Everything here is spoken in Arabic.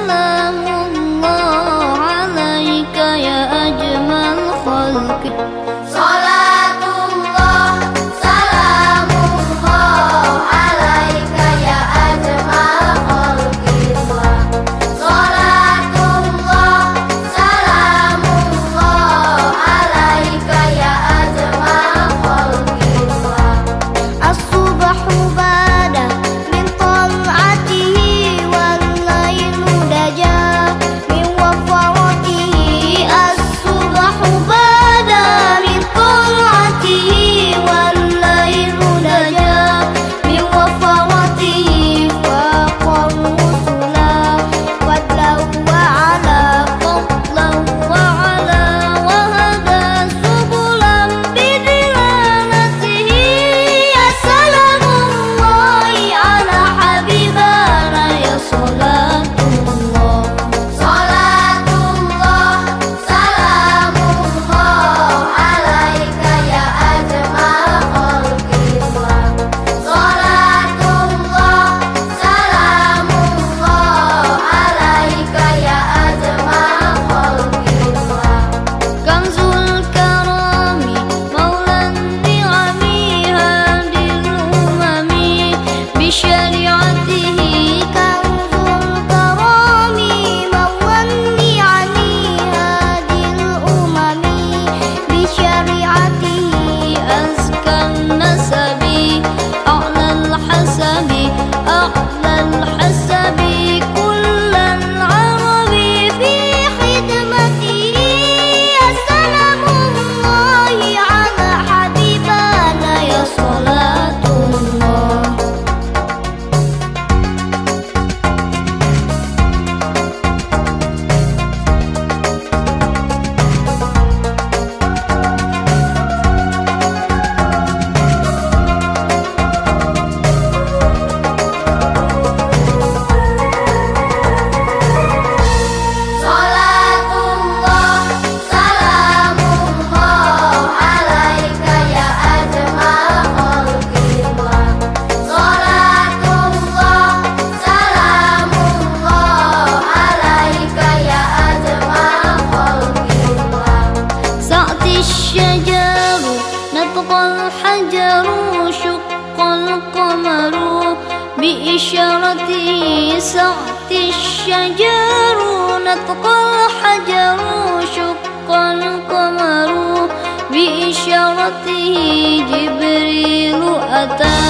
love. أعلى الحسن الحجر شق القمر بإشارة سعة الشجر. نطق الحجر شق القمر بإشارة جبريل أتى